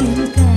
You.